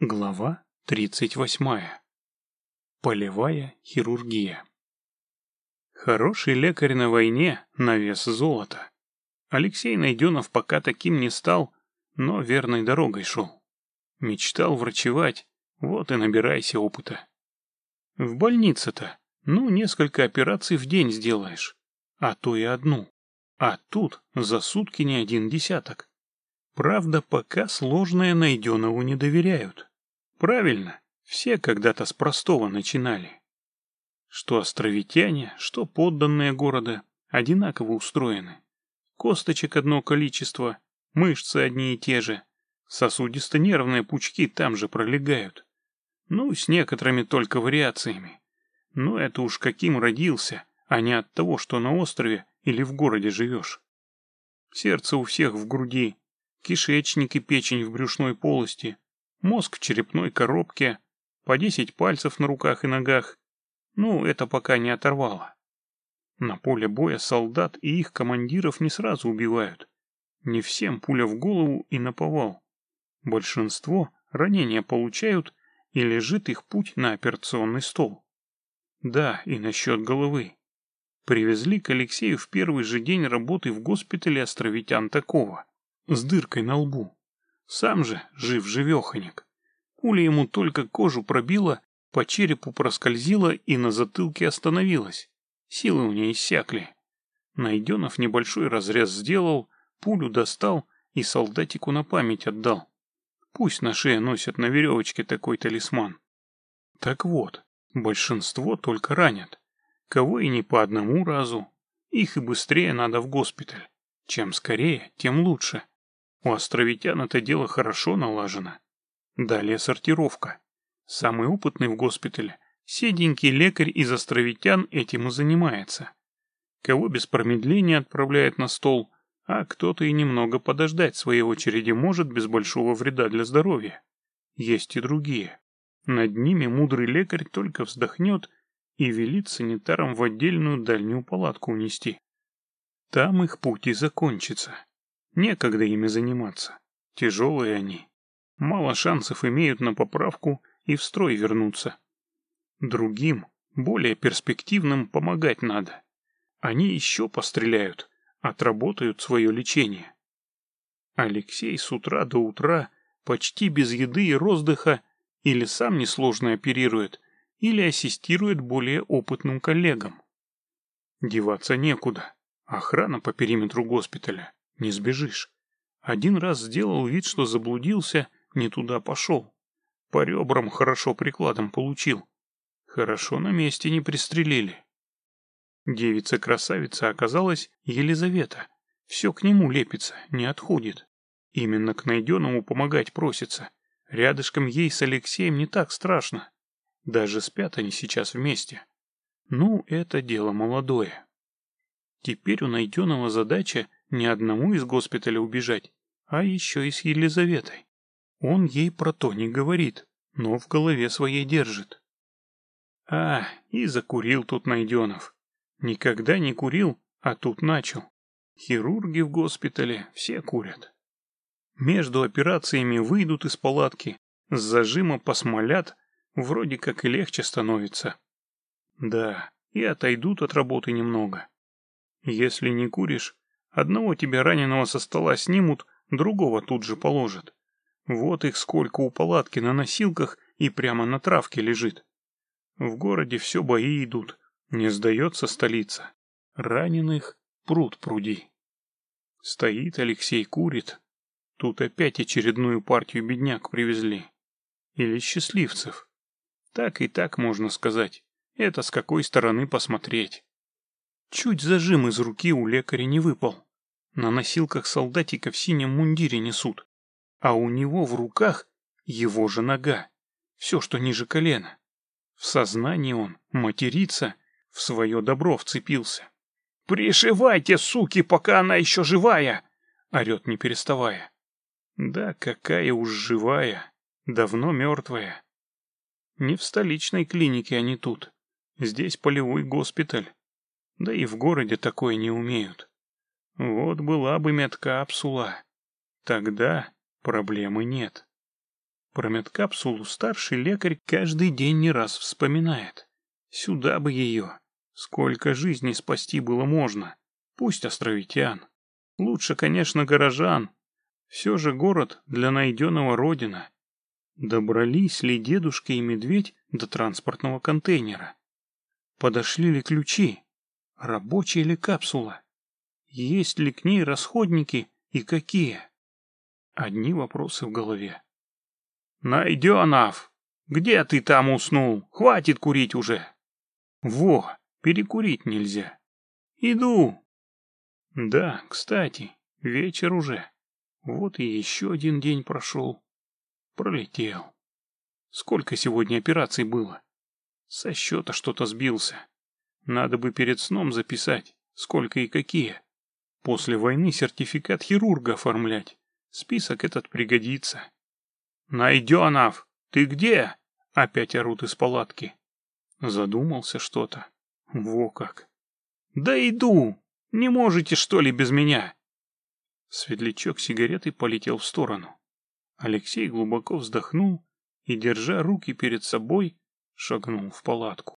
Глава 38. Полевая хирургия. Хороший лекарь на войне на вес золота. Алексей Найденов пока таким не стал, но верной дорогой шел. Мечтал врачевать, вот и набирайся опыта. В больнице-то, ну, несколько операций в день сделаешь, а то и одну. А тут за сутки не один десяток. Правда, пока сложное Найденову не доверяют. Правильно, все когда-то с простого начинали. Что островитяне, что подданные города одинаково устроены. Косточек одно количество, мышцы одни и те же, сосудисто-нервные пучки там же пролегают. Ну, с некоторыми только вариациями. Но это уж каким родился, а не от того, что на острове или в городе живешь. Сердце у всех в груди, кишечник и печень в брюшной полости, мозг в черепной коробке, по десять пальцев на руках и ногах. Ну, это пока не оторвало. На поле боя солдат и их командиров не сразу убивают. Не всем пуля в голову и наповал. Большинство ранения получают, и лежит их путь на операционный стол. Да, и насчет головы. Привезли к Алексею в первый же день работы в госпитале островитян такого, с дыркой на лбу. Сам же жив-живеханик. Пуля ему только кожу пробила, по черепу проскользила и на затылке остановилась. Силы у нее иссякли. Найденов небольшой разрез сделал, пулю достал и солдатику на память отдал. Пусть на шее носят на веревочке такой талисман. Так вот, большинство только ранят. Кого и не по одному разу. Их и быстрее надо в госпиталь. Чем скорее, тем лучше. У островитян это дело хорошо налажено. Далее сортировка. Самый опытный в госпитале, седенький лекарь из островитян этим и занимается. Кого без промедления отправляет на стол, а кто-то и немного подождать своей очереди может без большого вреда для здоровья. Есть и другие. Над ними мудрый лекарь только вздохнет и велит санитарам в отдельную дальнюю палатку унести. Там их путь и закончится. Некогда ими заниматься. Тяжелые они. Мало шансов имеют на поправку и в строй вернуться. Другим, более перспективным, помогать надо. Они еще постреляют, отработают свое лечение. Алексей с утра до утра почти без еды и роздыха или сам несложно оперирует, или ассистирует более опытным коллегам. Деваться некуда. Охрана по периметру госпиталя. Не сбежишь. Один раз сделал вид, что заблудился, не туда пошел. По ребрам хорошо прикладом получил. Хорошо на месте не пристрелили. Девица-красавица оказалась Елизавета. Все к нему лепится, не отходит. Именно к найденному помогать просится. Рядышком ей с Алексеем не так страшно. Даже спят они сейчас вместе. Ну, это дело молодое. Теперь у найденного задача не одному из госпиталя убежать, а еще и с Елизаветой. Он ей про то не говорит, но в голове своей держит. А, и закурил тут Найденов. Никогда не курил, а тут начал. Хирурги в госпитале все курят. Между операциями выйдут из палатки, с зажима посмолят, вроде как и легче становится. Да, и отойдут от работы немного. Если не куришь, Одного тебя раненого со стола снимут, другого тут же положат. Вот их сколько у палатки на носилках и прямо на травке лежит. В городе все бои идут, не сдается столица. Раненых пруд пруди. Стоит Алексей, курит. Тут опять очередную партию бедняк привезли. Или счастливцев. Так и так можно сказать. Это с какой стороны посмотреть. Чуть зажим из руки у лекаря не выпал. На носилках солдатика в синем мундире несут, а у него в руках его же нога, все, что ниже колена. В сознании он матерится, в свое добро вцепился. «Пришивайте, суки, пока она еще живая!» — орет не переставая. «Да какая уж живая, давно мертвая. Не в столичной клинике они тут, здесь полевой госпиталь. Да и в городе такое не умеют. Вот была бы медкапсула. Тогда проблемы нет. Про медкапсулу старший лекарь каждый день не раз вспоминает. Сюда бы ее. Сколько жизней спасти было можно. Пусть островитян. Лучше, конечно, горожан. Все же город для найденного родина. Добрались ли дедушка и медведь до транспортного контейнера? Подошли ли ключи? Рабочая ли капсула? Есть ли к ней расходники и какие? Одни вопросы в голове. «Найденов! Где ты там уснул? Хватит курить уже!» «Во, перекурить нельзя. Иду!» «Да, кстати, вечер уже. Вот и еще один день прошел. Пролетел. Сколько сегодня операций было? Со счета что-то сбился. Надо бы перед сном записать, сколько и какие. После войны сертификат хирурга оформлять. Список этот пригодится. «Найденов, ты где?» — опять орут из палатки. Задумался что-то. Во как. «Да иду! Не можете, что ли, без меня?» Светлячок сигареты полетел в сторону. Алексей глубоко вздохнул и, держа руки перед собой, шагнул в палатку.